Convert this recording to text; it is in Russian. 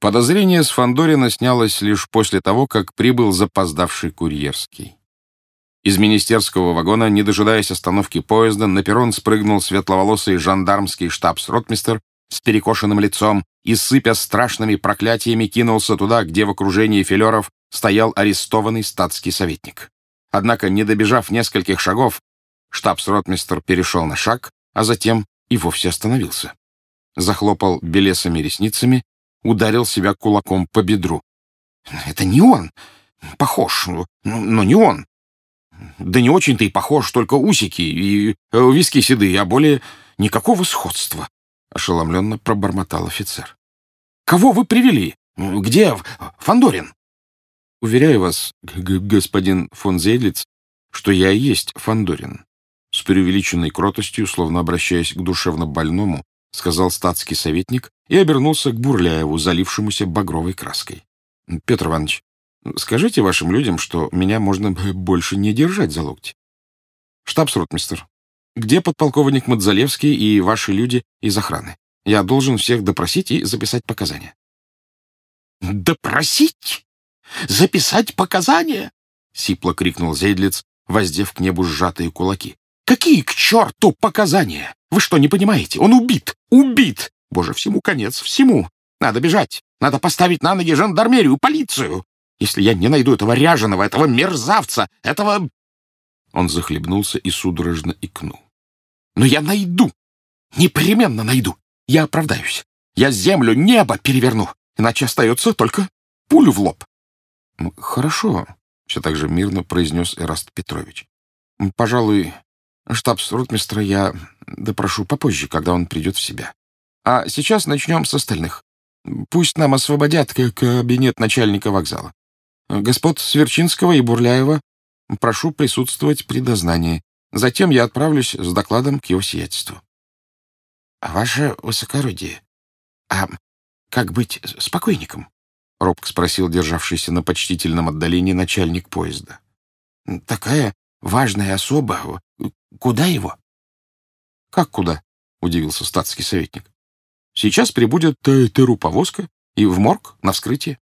Подозрение с Фандорина снялось лишь после того, как прибыл запоздавший курьерский. Из министерского вагона, не дожидаясь остановки поезда, на перрон спрыгнул светловолосый жандармский штабс-ротмистер с перекошенным лицом и, сыпя страшными проклятиями, кинулся туда, где в окружении филеров стоял арестованный статский советник. Однако, не добежав нескольких шагов, штабс-ротмистер перешел на шаг, а затем и вовсе остановился. Захлопал белесыми ресницами, ударил себя кулаком по бедру. «Это не он! Похож, но не он! Да не очень-то и похож, только усики и э, виски седые, а более никакого сходства!» — ошеломленно пробормотал офицер. «Кого вы привели? Где Фандорин? «Уверяю вас, господин фон Зейдлиц, что я и есть Фандорин. С преувеличенной кротостью, словно обращаясь к душевно больному, сказал статский советник и обернулся к Бурляеву, залившемуся багровой краской. «Петр Иванович, скажите вашим людям, что меня можно больше не держать за локти. Штабс-ротмистер, где подполковник Мадзалевский и ваши люди из охраны? Я должен всех допросить и записать показания». «Допросить? Записать показания?» — сипло крикнул Зейдлиц, воздев к небу сжатые кулаки. «Какие к черту показания? Вы что, не понимаете? Он убит! Убит! Боже, всему конец, всему! Надо бежать! Надо поставить на ноги жандармерию, полицию! Если я не найду этого ряженого, этого мерзавца, этого...» Он захлебнулся и судорожно икнул. «Но я найду! Непременно найду! Я оправдаюсь! Я землю, небо переверну! Иначе остается только пулю в лоб!» «Хорошо», — все так же мирно произнес Эраст Петрович. «Пожалуй, штабс-ротмистра я допрошу попозже, когда он придет в себя. А сейчас начнем с остальных. Пусть нам освободят кабинет начальника вокзала. Господ Сверчинского и Бурляева прошу присутствовать при дознании. Затем я отправлюсь с докладом к его сиятельству». «Ваше высокородие, а как быть с покойником?» — робко спросил державшийся на почтительном отдалении начальник поезда. «Такая важная особа. Куда его?» «Как куда?» — удивился статский советник. «Сейчас прибудет Теру повозка и в морг на вскрытие».